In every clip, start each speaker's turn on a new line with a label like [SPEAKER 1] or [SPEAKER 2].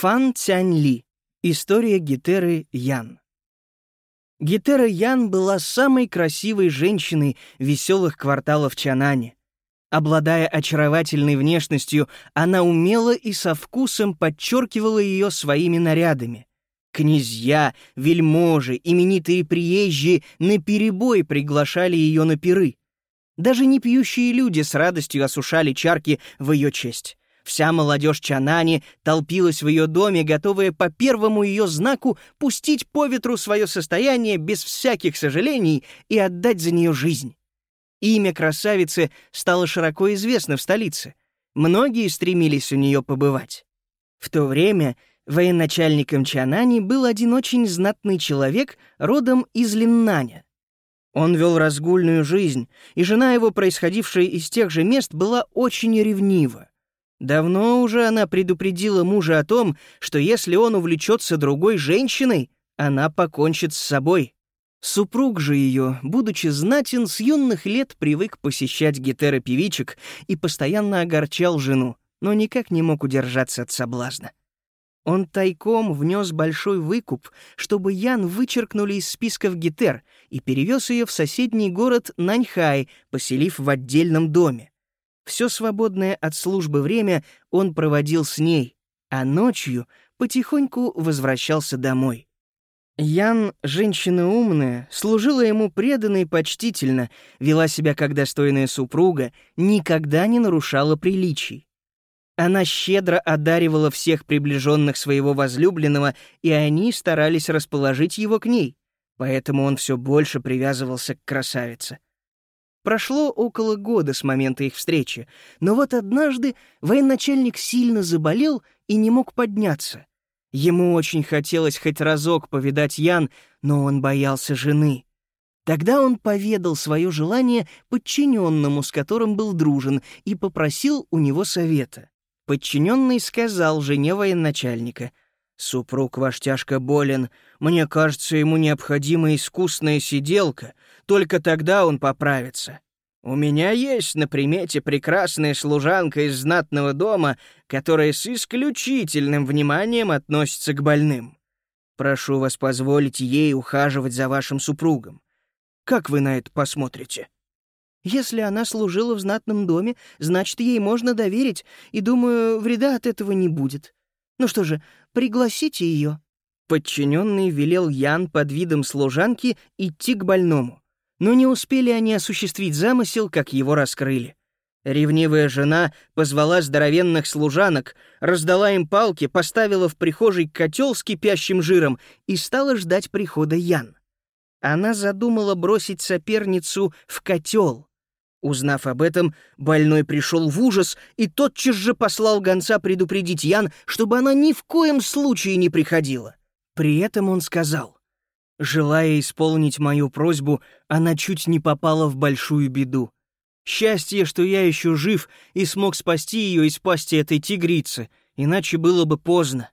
[SPEAKER 1] Фан Цянь Ли. История Гетеры Ян. Гетера Ян была самой красивой женщиной веселых кварталов Чанани. Обладая очаровательной внешностью, она умело и со вкусом подчеркивала ее своими нарядами. Князья, вельможи, именитые приезжие наперебой приглашали ее на пиры. Даже непьющие люди с радостью осушали чарки в ее честь. Вся молодежь Чанани толпилась в ее доме, готовая по первому ее знаку пустить по ветру свое состояние без всяких сожалений и отдать за нее жизнь. Имя красавицы стало широко известно в столице. Многие стремились у нее побывать. В то время военачальником Чанани был один очень знатный человек родом из Линнаня. Он вел разгульную жизнь, и жена его, происходившая из тех же мест, была очень ревнива. Давно уже она предупредила мужа о том, что если он увлечется другой женщиной, она покончит с собой. Супруг же ее, будучи знатен, с юных лет привык посещать гетеропевичек и постоянно огорчал жену, но никак не мог удержаться от соблазна. Он тайком внес большой выкуп, чтобы Ян вычеркнули из списков гетер и перевез ее в соседний город Наньхай, поселив в отдельном доме. Все свободное от службы время он проводил с ней, а ночью потихоньку возвращался домой. Ян, женщина умная, служила ему преданно и почтительно, вела себя как достойная супруга, никогда не нарушала приличий. Она щедро одаривала всех приближенных своего возлюбленного, и они старались расположить его к ней, поэтому он все больше привязывался к красавице. Прошло около года с момента их встречи, но вот однажды военачальник сильно заболел и не мог подняться. Ему очень хотелось хоть разок повидать Ян, но он боялся жены. Тогда он поведал свое желание подчиненному, с которым был дружен, и попросил у него совета. Подчиненный сказал жене военачальника, «Супруг ваш тяжко болен. Мне кажется, ему необходима искусная сиделка, только тогда он поправится. У меня есть на примете прекрасная служанка из знатного дома, которая с исключительным вниманием относится к больным. Прошу вас позволить ей ухаживать за вашим супругом. Как вы на это посмотрите? Если она служила в знатном доме, значит, ей можно доверить, и, думаю, вреда от этого не будет. Ну что же, пригласите ее. Подчиненный велел Ян под видом служанки идти к больному. Но не успели они осуществить замысел, как его раскрыли. Ревнивая жена позвала здоровенных служанок, раздала им палки, поставила в прихожей котел с кипящим жиром и стала ждать прихода Ян. Она задумала бросить соперницу в котел. Узнав об этом, больной пришел в ужас и тотчас же послал гонца предупредить Ян, чтобы она ни в коем случае не приходила. При этом он сказал, Желая исполнить мою просьбу, она чуть не попала в большую беду. Счастье, что я еще жив и смог спасти ее из пасти этой тигрицы, иначе было бы поздно.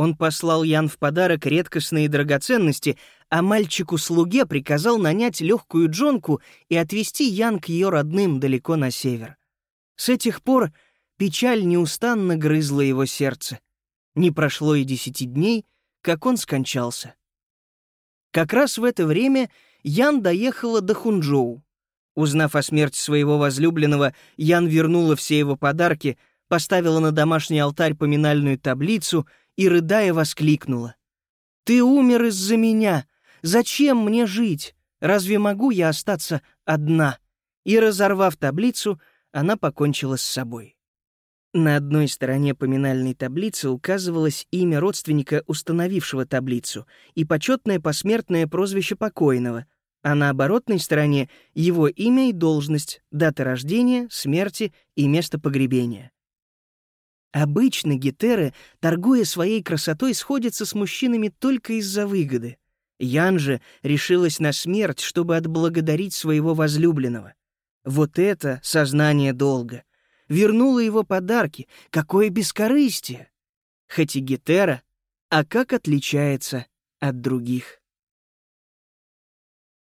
[SPEAKER 1] Он послал Ян в подарок редкостные драгоценности, а мальчику-слуге приказал нанять легкую джонку и отвезти Ян к ее родным далеко на север. С этих пор печаль неустанно грызла его сердце. Не прошло и десяти дней, как он скончался. Как раз в это время Ян доехала до Хунчжоу. Узнав о смерти своего возлюбленного, Ян вернула все его подарки, поставила на домашний алтарь поминальную таблицу и, рыдая, воскликнула. «Ты умер из-за меня! Зачем мне жить? Разве могу я остаться одна?» И, разорвав таблицу, она покончила с собой. На одной стороне поминальной таблицы указывалось имя родственника, установившего таблицу, и почетное посмертное прозвище покойного, а на оборотной стороне его имя и должность, дата рождения, смерти и место погребения. Обычно гетеры, торгуя своей красотой, сходятся с мужчинами только из-за выгоды. Ян же решилась на смерть, чтобы отблагодарить своего возлюбленного. Вот это сознание долга — вернула его подарки. Какое бескорыстие! Хоть и Гетера, а как отличается от других?